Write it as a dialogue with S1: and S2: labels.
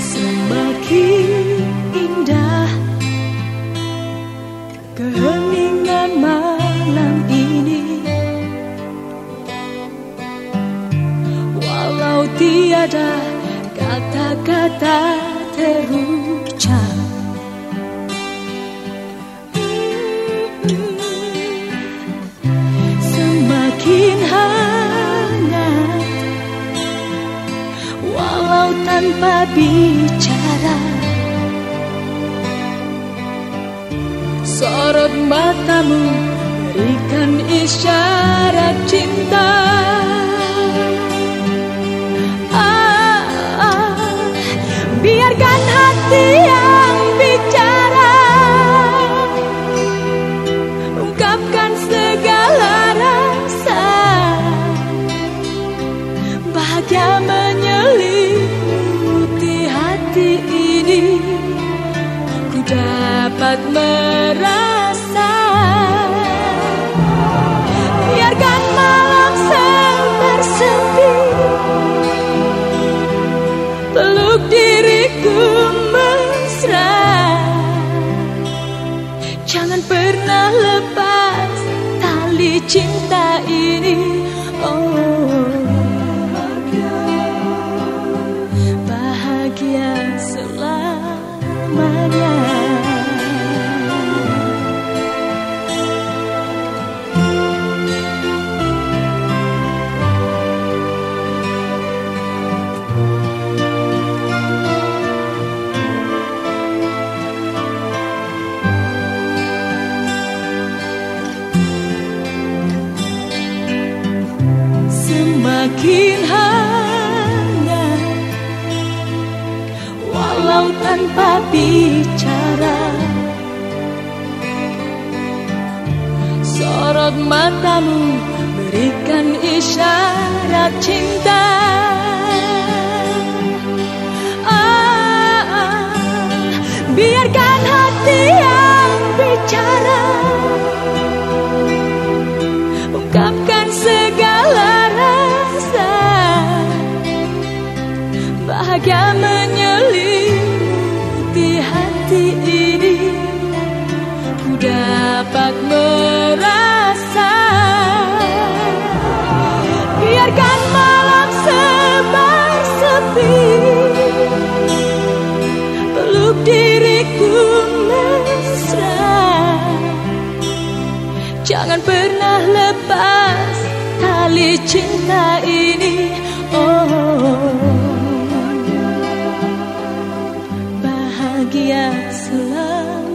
S1: Semakin indah keheningan malam ini Walau tiada kata-kata teru. Tanpa bicara. Sorot matamu berikan isyarat cinta hati ini ku dapat merasa. Biarkan malam sepi peluk diriku mesra. Jangan pernah lepas tali cinta semakin hangat Walau tanpa bicara. Sorot matamu berikan isyarat cinta. Ah, ah, Biarkan hati yang bicara pernah lepas tali cinta ini. Oh bahagia selalu.